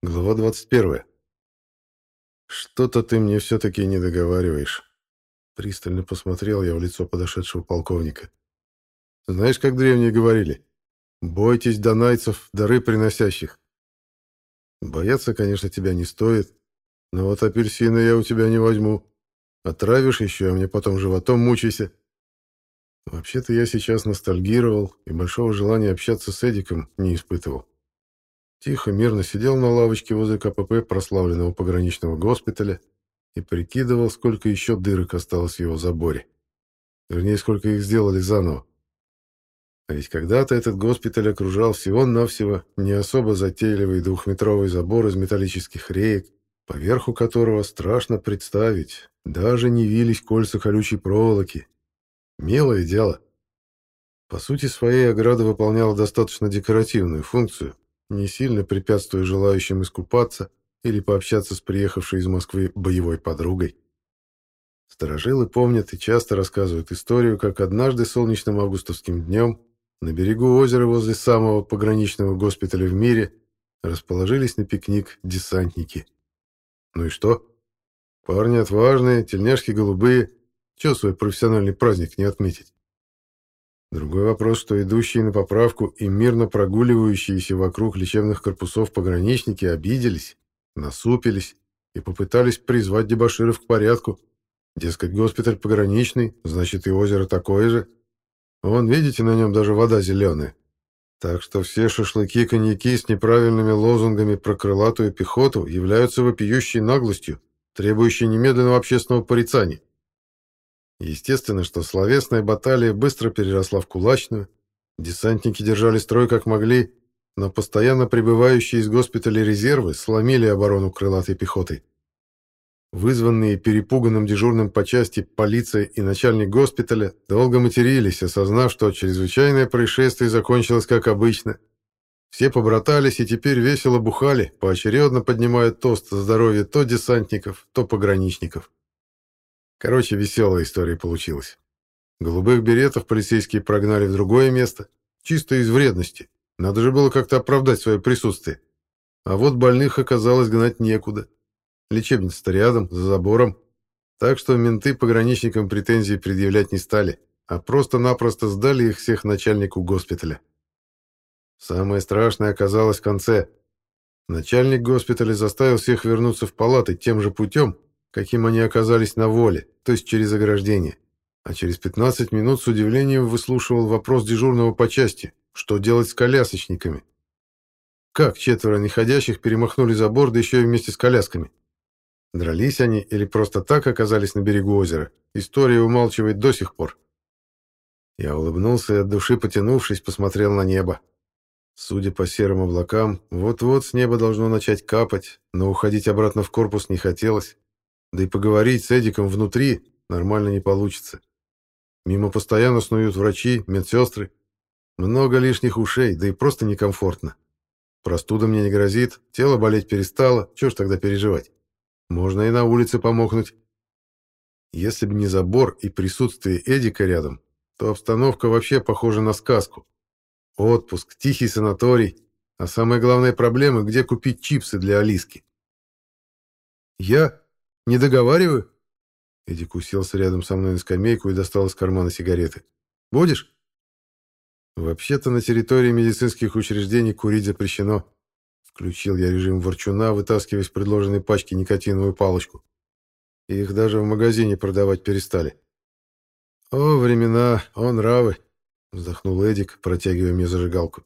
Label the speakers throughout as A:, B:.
A: Глава 21. «Что-то ты мне все-таки не договариваешь». Пристально посмотрел я в лицо подошедшего полковника. «Знаешь, как древние говорили? Бойтесь донайцев, дары приносящих. Бояться, конечно, тебя не стоит, но вот апельсины я у тебя не возьму. Отравишь еще, а мне потом животом мучайся». Вообще-то я сейчас ностальгировал и большого желания общаться с Эдиком не испытывал. Тихо, мирно сидел на лавочке возле КПП прославленного пограничного госпиталя и прикидывал, сколько еще дырок осталось в его заборе. Вернее, сколько их сделали заново. А ведь когда-то этот госпиталь окружал всего-навсего не особо затейливый двухметровый забор из металлических реек, поверху которого страшно представить, даже не вились кольца колючей проволоки. Милое дело. По сути своей ограда выполняла достаточно декоративную функцию, не сильно препятствуя желающим искупаться или пообщаться с приехавшей из Москвы боевой подругой. Старожилы помнят и часто рассказывают историю, как однажды солнечным августовским днем на берегу озера возле самого пограничного госпиталя в мире расположились на пикник десантники. Ну и что? Парни отважные, тельняшки голубые. Чего свой профессиональный праздник не отметить? Другой вопрос, что идущие на поправку и мирно прогуливающиеся вокруг лечебных корпусов пограничники обиделись, насупились и попытались призвать дебоширов к порядку. Дескать, госпиталь пограничный, значит и озеро такое же. Вон, видите, на нем даже вода зеленая. Так что все шашлыки-коньяки с неправильными лозунгами про крылатую пехоту являются вопиющей наглостью, требующей немедленного общественного порицания. Естественно, что словесная баталия быстро переросла в кулачную. Десантники держали строй как могли, но постоянно прибывающие из госпиталя резервы сломили оборону крылатой пехотой. Вызванные перепуганным дежурным по части полиция и начальник госпиталя долго матерились, осознав, что чрезвычайное происшествие закончилось как обычно. Все побратались и теперь весело бухали, поочередно поднимая тост за здоровье то десантников, то пограничников. Короче, веселая история получилась. Голубых беретов полицейские прогнали в другое место, чисто из вредности. Надо же было как-то оправдать свое присутствие. А вот больных оказалось гнать некуда. Лечебница-то рядом, за забором. Так что менты пограничникам претензий предъявлять не стали, а просто-напросто сдали их всех начальнику госпиталя. Самое страшное оказалось в конце. Начальник госпиталя заставил всех вернуться в палаты тем же путем, каким они оказались на воле, то есть через ограждение. А через 15 минут с удивлением выслушивал вопрос дежурного по части, что делать с колясочниками. Как четверо неходящих перемахнули забор, да еще и вместе с колясками? Дрались они или просто так оказались на берегу озера? История умалчивает до сих пор. Я улыбнулся и от души потянувшись, посмотрел на небо. Судя по серым облакам, вот-вот с неба должно начать капать, но уходить обратно в корпус не хотелось. Да и поговорить с Эдиком внутри нормально не получится. Мимо постоянно снуют врачи, медсестры. Много лишних ушей, да и просто некомфортно. Простуда мне не грозит, тело болеть перестало, чего ж тогда переживать? Можно и на улице помогнуть. Если бы не забор и присутствие Эдика рядом, то обстановка вообще похожа на сказку. Отпуск, тихий санаторий, а самая главная проблема, где купить чипсы для Алиски. Я не договариваю?» Эдик уселся рядом со мной на скамейку и достал из кармана сигареты. «Будешь?» «Вообще-то на территории медицинских учреждений курить запрещено». Включил я режим ворчуна, вытаскивая из предложенной пачки никотиновую палочку. Их даже в магазине продавать перестали. «О, времена, он нравы!» — вздохнул Эдик, протягивая мне зажигалку.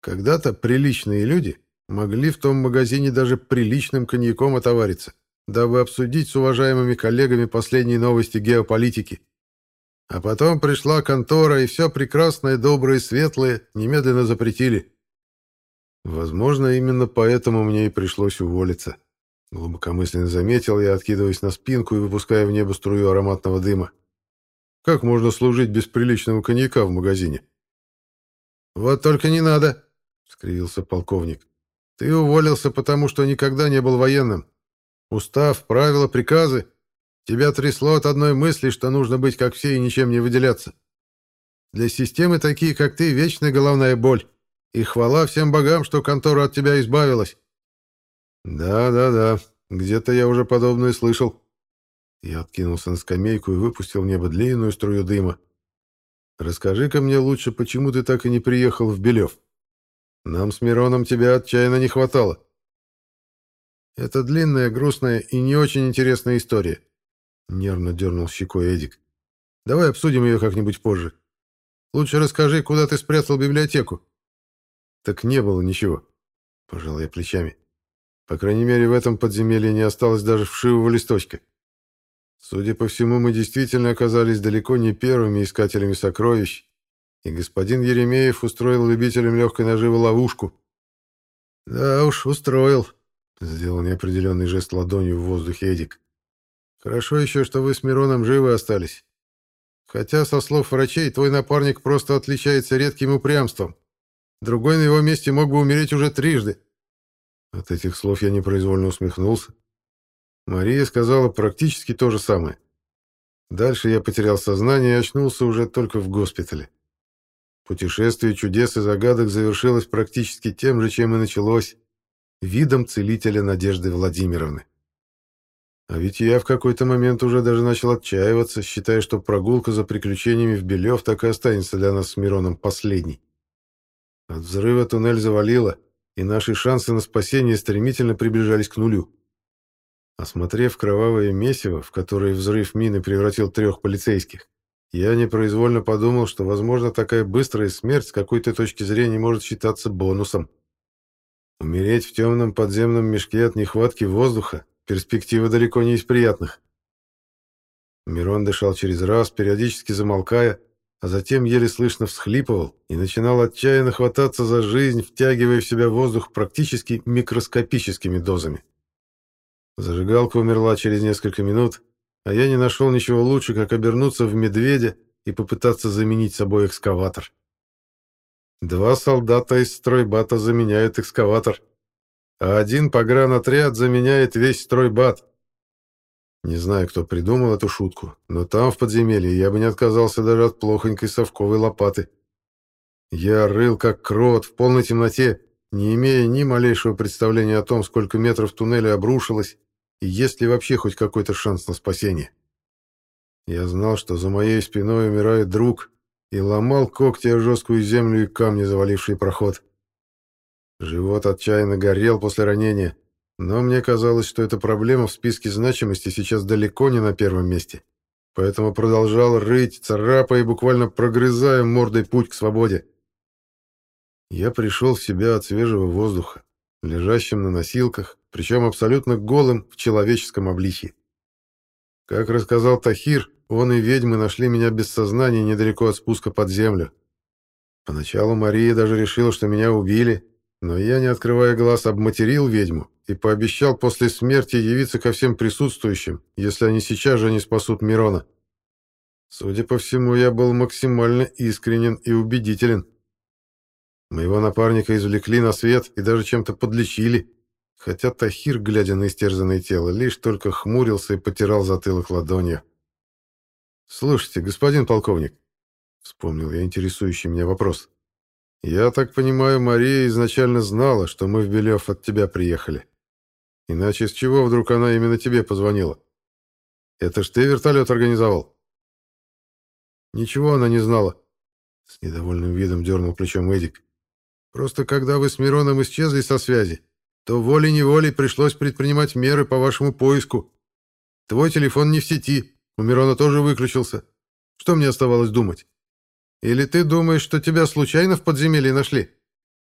A: «Когда-то приличные люди могли в том магазине даже приличным коньяком отовариться дабы обсудить с уважаемыми коллегами последние новости геополитики. А потом пришла контора, и все прекрасное, доброе и светлое немедленно запретили. Возможно, именно поэтому мне и пришлось уволиться. Глубокомысленно заметил я, откидываясь на спинку и выпуская в небо струю ароматного дыма. Как можно служить без приличного коньяка в магазине? «Вот только не надо!» — скривился полковник. «Ты уволился, потому что никогда не был военным. Устав, правила, приказы. Тебя трясло от одной мысли, что нужно быть как все и ничем не выделяться. Для системы такие, как ты, вечная головная боль. И хвала всем богам, что контора от тебя избавилась. Да-да-да, где-то я уже подобное слышал. Я откинулся на скамейку и выпустил в небо длинную струю дыма. Расскажи-ка мне лучше, почему ты так и не приехал в Белев? Нам с Мироном тебя отчаянно не хватало. Это длинная, грустная и не очень интересная история. Нервно дернул щекой Эдик. Давай обсудим ее как-нибудь позже. Лучше расскажи, куда ты спрятал библиотеку. Так не было ничего. Пожал я плечами. По крайней мере, в этом подземелье не осталось даже вшивого листочка. Судя по всему, мы действительно оказались далеко не первыми искателями сокровищ, и господин Еремеев устроил любителям легкой наживы ловушку. «Да уж, устроил», — сделал неопределенный жест ладонью в воздухе Эдик. «Хорошо еще, что вы с Мироном живы остались. Хотя, со слов врачей, твой напарник просто отличается редким упрямством. Другой на его месте мог бы умереть уже трижды». От этих слов я непроизвольно усмехнулся. Мария сказала практически то же самое. Дальше я потерял сознание и очнулся уже только в госпитале. Путешествие чудес и загадок завершилось практически тем же, чем и началось, видом целителя Надежды Владимировны. А ведь я в какой-то момент уже даже начал отчаиваться, считая, что прогулка за приключениями в Белев так и останется для нас с Мироном последней. От взрыва туннель завалило, и наши шансы на спасение стремительно приближались к нулю. Осмотрев кровавое месиво, в которое взрыв мины превратил трех полицейских, я непроизвольно подумал, что, возможно, такая быстрая смерть с какой-то точки зрения может считаться бонусом. Умереть в темном подземном мешке от нехватки воздуха – перспектива далеко не из приятных. Мирон дышал через раз, периодически замолкая, а затем еле слышно всхлипывал и начинал отчаянно хвататься за жизнь, втягивая в себя воздух практически микроскопическими дозами. Зажигалка умерла через несколько минут, а я не нашел ничего лучше, как обернуться в медведя и попытаться заменить собой экскаватор. Два солдата из стройбата заменяют экскаватор, а один погранотряд заменяет весь стройбат. Не знаю, кто придумал эту шутку, но там, в подземелье, я бы не отказался даже от плохонькой совковой лопаты. Я рыл как крот в полной темноте, не имея ни малейшего представления о том, сколько метров туннеля обрушилось и есть ли вообще хоть какой-то шанс на спасение. Я знал, что за моей спиной умирает друг, и ломал когти о жесткую землю и камни, завалившие проход. Живот отчаянно горел после ранения, но мне казалось, что эта проблема в списке значимости сейчас далеко не на первом месте. Поэтому продолжал рыть, царапая и буквально прогрызая мордой путь к свободе. Я пришел в себя от свежего воздуха, лежащим на носилках, причем абсолютно голым в человеческом обличье. Как рассказал Тахир, он и ведьмы нашли меня без сознания недалеко от спуска под землю. Поначалу Мария даже решила, что меня убили, но я, не открывая глаз, обматерил ведьму и пообещал после смерти явиться ко всем присутствующим, если они сейчас же не спасут Мирона. Судя по всему, я был максимально искренен и убедителен. Моего напарника извлекли на свет и даже чем-то подлечили, хотя Тахир, глядя на истерзанное тело, лишь только хмурился и потирал затылок ладонью. «Слушайте, господин полковник», — вспомнил я интересующий меня вопрос, «я так понимаю, Мария изначально знала, что мы в Белев от тебя приехали. Иначе с чего вдруг она именно тебе позвонила? Это ж ты вертолет организовал?» «Ничего она не знала», — с недовольным видом дернул плечом Эдик. «Просто когда вы с Мироном исчезли со связи, то волей-неволей пришлось предпринимать меры по вашему поиску. Твой телефон не в сети, у Мирона тоже выключился. Что мне оставалось думать? Или ты думаешь, что тебя случайно в подземелье нашли?»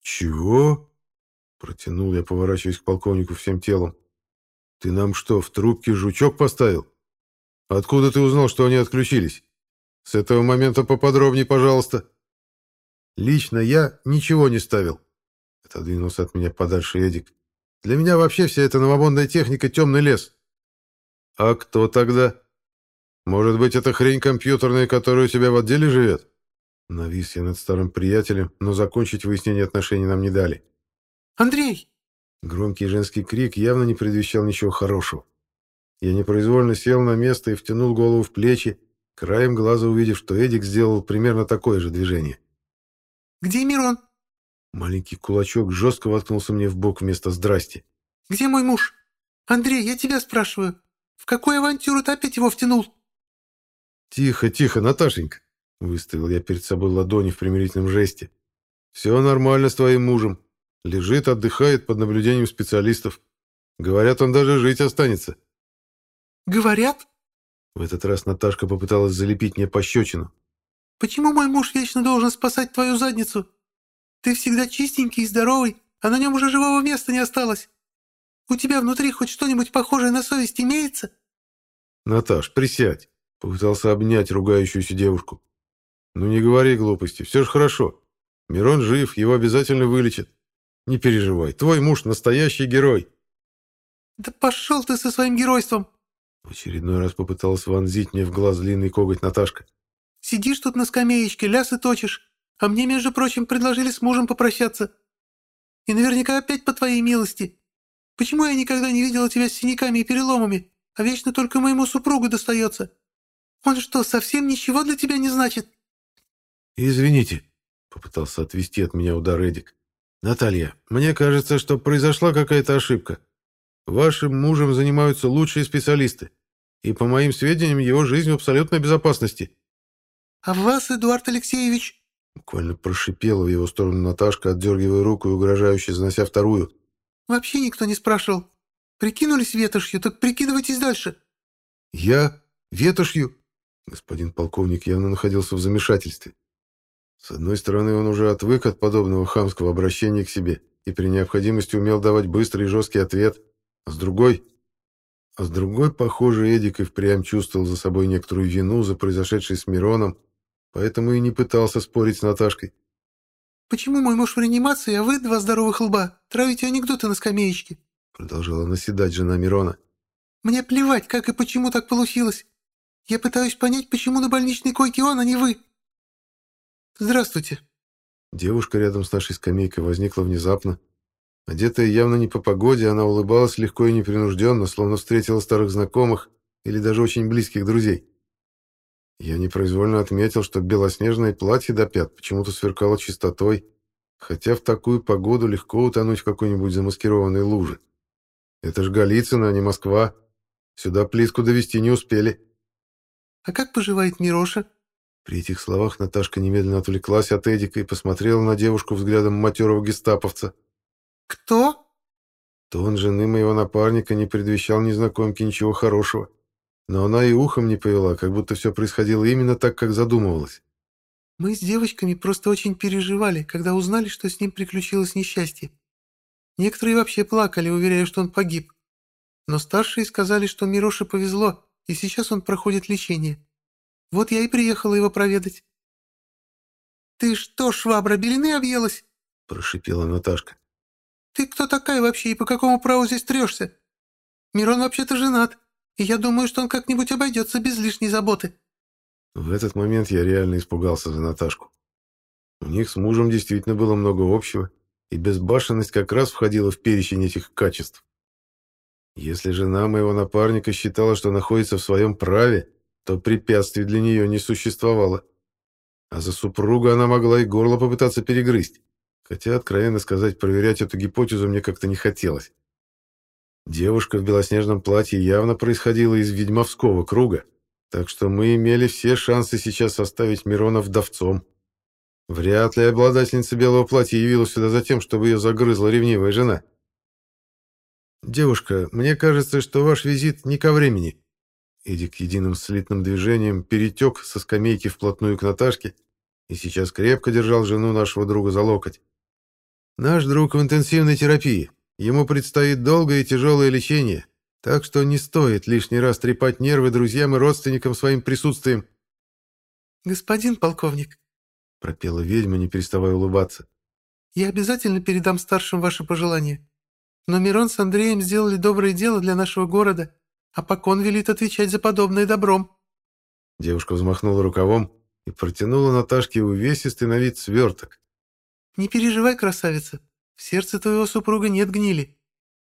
A: «Чего?» — протянул я, поворачиваясь к полковнику всем телом. «Ты нам что, в трубке жучок поставил? Откуда ты узнал, что они отключились? С этого момента поподробнее, пожалуйста». «Лично я ничего не ставил», Отодвинулся от меня подальше Эдик. Для меня вообще вся эта новомодная техника темный лес. А кто тогда? Может быть, это хрень компьютерная, которая у тебя в отделе живет? Навис я над старым приятелем, но закончить выяснение отношений нам не дали.
B: «Андрей!»
A: Громкий женский крик явно не предвещал ничего хорошего. Я непроизвольно сел на место и втянул голову в плечи, краем глаза увидев, что Эдик сделал примерно такое же движение.
B: «Где Мирон?»
A: Маленький кулачок жестко воткнулся мне в бок вместо «здрасти».
B: Где мой муж? Андрей, я тебя спрашиваю. В какую авантюру ты опять его втянул?»
A: «Тихо, тихо, Наташенька!» — выставил я перед собой ладони в примирительном жесте. «Все нормально с твоим мужем. Лежит, отдыхает под наблюдением специалистов. Говорят, он даже жить останется».
B: «Говорят?»
A: В этот раз Наташка попыталась залепить мне пощечину.
B: «Почему мой муж вечно должен спасать твою задницу? Ты всегда чистенький и здоровый, а на нем уже живого места не осталось. У тебя внутри хоть что-нибудь похожее на совесть имеется?»
A: «Наташ, присядь!» — попытался обнять ругающуюся девушку. «Ну не говори глупости, все же хорошо. Мирон жив, его обязательно вылечат. Не переживай, твой муж настоящий герой».
B: «Да пошел ты со своим геройством!»
A: В очередной раз попыталась вонзить мне в глаз длинный коготь Наташка.
B: «Сидишь тут на скамеечке, лясы точишь, а мне, между прочим, предложили с мужем попрощаться. И наверняка опять по твоей милости. Почему я никогда не видела тебя с синяками и переломами, а вечно только моему супругу достается? Он что, совсем ничего для тебя не значит?»
A: «Извините», — попытался отвести от меня удар Эдик. «Наталья, мне кажется, что произошла какая-то ошибка. Вашим мужем занимаются лучшие специалисты, и, по моим сведениям, его жизнь в абсолютной безопасности».
B: «А вас, Эдуард Алексеевич?»
A: Буквально прошипела в его сторону Наташка, отдергивая руку и угрожающе занося вторую.
B: «Вообще никто не спрашивал. Прикинулись ветошью, так прикидывайтесь дальше».
A: «Я? Ветошью?» Господин полковник явно находился в замешательстве. С одной стороны, он уже отвык от подобного хамского обращения к себе и при необходимости умел давать быстрый и жесткий ответ, а с другой... А с другой, похоже, Эдик и впрямь чувствовал за собой некоторую вину за произошедшее с Мироном, поэтому и не пытался спорить с Наташкой.
B: «Почему мой муж в реанимации, а вы, два здоровых лба, травите анекдоты на скамеечке?»
A: Продолжала наседать жена Мирона.
B: «Мне плевать, как и почему так получилось. Я пытаюсь понять, почему на больничной койке он, а не вы. Здравствуйте».
A: Девушка рядом с нашей скамейкой возникла внезапно. Одетая явно не по погоде, она улыбалась легко и непринужденно, словно встретила старых знакомых или даже очень близких друзей. Я непроизвольно отметил, что белоснежное платье до пят почему-то сверкало чистотой, хотя в такую погоду легко утонуть в какой-нибудь замаскированной луже. Это ж Голицыно, а не Москва. Сюда плитку довести не успели.
B: «А как поживает Мироша?»
A: При этих словах Наташка немедленно отвлеклась от Эдика и посмотрела на девушку взглядом матерого гестаповца.
B: «Кто?»
A: Тон жены моего напарника не предвещал незнакомке ничего хорошего. Но она и ухом не повела, как будто все происходило именно так, как задумывалось.
B: «Мы с девочками просто очень переживали, когда узнали, что с ним приключилось несчастье. Некоторые вообще плакали, уверяя, что он погиб. Но старшие сказали, что Мироше повезло, и сейчас он проходит лечение. Вот я и приехала его проведать». «Ты что, швабра, белины объелась?»
A: – прошипела Наташка.
B: «Ты кто такая вообще и по какому праву здесь трешься? Мирон вообще-то женат, и я думаю, что он как-нибудь обойдется без лишней заботы».
A: В этот момент я реально испугался за Наташку. У них с мужем действительно было много общего, и безбашенность как раз входила в перечень этих качеств. Если жена моего напарника считала, что находится в своем праве, то препятствий для нее не существовало. А за супруга она могла и горло попытаться перегрызть. Хотя, откровенно сказать, проверять эту гипотезу мне как-то не хотелось. Девушка в белоснежном платье явно происходила из ведьмовского круга, так что мы имели все шансы сейчас оставить Мирона вдовцом. Вряд ли обладательница белого платья явилась сюда за тем, чтобы ее загрызла ревнивая жена. «Девушка, мне кажется, что ваш визит не ко времени». Эдик единым слитным движением перетек со скамейки вплотную к Наташке и сейчас крепко держал жену нашего друга за локоть. «Наш друг в интенсивной терапии. Ему предстоит долгое и тяжелое лечение, так что не стоит лишний раз трепать нервы друзьям и родственникам своим присутствием».
B: «Господин полковник», —
A: пропела ведьма, не переставая улыбаться, —
B: «я обязательно передам старшим ваши пожелания. Но Мирон с Андреем сделали доброе дело для нашего города, а Покон велит отвечать за подобное добром».
A: Девушка взмахнула рукавом и протянула Наташке увесистый на вид сверток.
B: «Не переживай, красавица, в сердце твоего супруга нет гнили.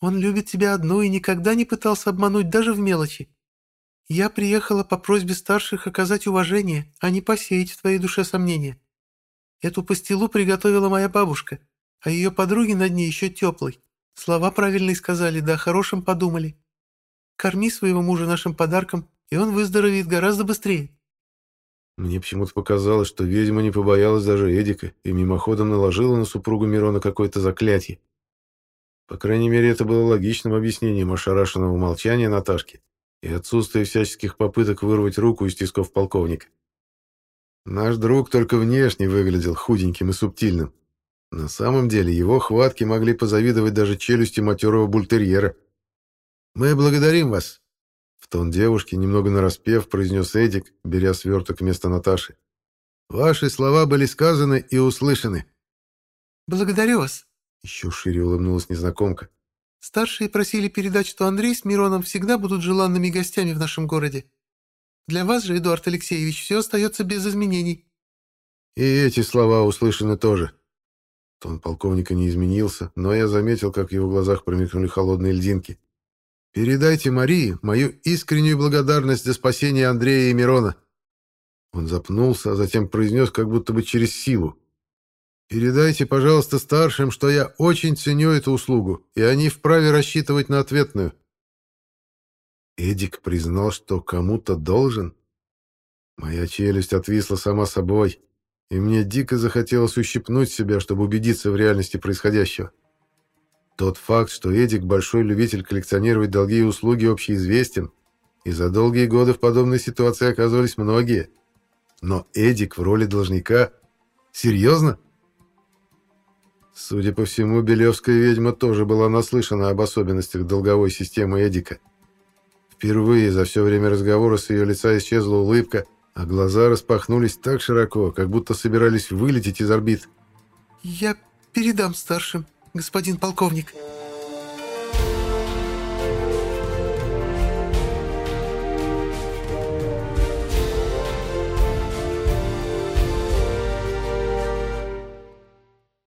B: Он любит тебя одну и никогда не пытался обмануть даже в мелочи. Я приехала по просьбе старших оказать уважение, а не посеять в твоей душе сомнения. Эту пастилу приготовила моя бабушка, а ее подруги над ней еще теплой. Слова правильные сказали, да о хорошем подумали. Корми своего мужа нашим подарком, и он выздоровеет гораздо быстрее.
A: Мне почему-то показалось, что ведьма не побоялась даже Эдика и мимоходом наложила на супругу Мирона какое-то заклятие. По крайней мере, это было логичным объяснением ошарашенного молчания Наташки и отсутствия всяческих попыток вырвать руку из тисков полковника. Наш друг только внешне выглядел худеньким и субтильным. На самом деле его хватки могли позавидовать даже челюсти матерого бультерьера. «Мы благодарим вас», — в тон девушки, немного нараспев, произнес Эдик, беря сверток вместо Наташи. «Ваши слова были сказаны и услышаны».
B: «Благодарю вас», —
A: еще шире улыбнулась незнакомка.
B: «Старшие просили передать, что Андрей с Мироном всегда будут желанными гостями в нашем городе. Для вас же, Эдуард Алексеевич, все остается без изменений».
A: «И эти слова услышаны тоже». Тон полковника не изменился, но я заметил, как в его глазах промелькнули холодные льдинки. «Передайте Марии мою искреннюю благодарность за спасение Андрея и Мирона». Он запнулся, а затем произнес как будто бы через силу. «Передайте, пожалуйста, старшим, что я очень ценю эту услугу, и они вправе рассчитывать на ответную». Эдик признал, что кому-то должен. Моя челюсть отвисла сама собой, и мне дико захотелось ущипнуть себя, чтобы убедиться в реальности происходящего. Тот факт, что Эдик большой любитель коллекционировать долги и услуги, общеизвестен, и за долгие годы в подобной ситуации оказывались многие. Но Эдик в роли должника? Серьезно? Судя по всему, Белевская ведьма тоже была наслышана об особенностях долговой системы Эдика. Впервые за все время разговора с ее лица исчезла улыбка, а глаза распахнулись так широко, как будто собирались вылететь из орбит.
B: «Я передам старшим, господин полковник»,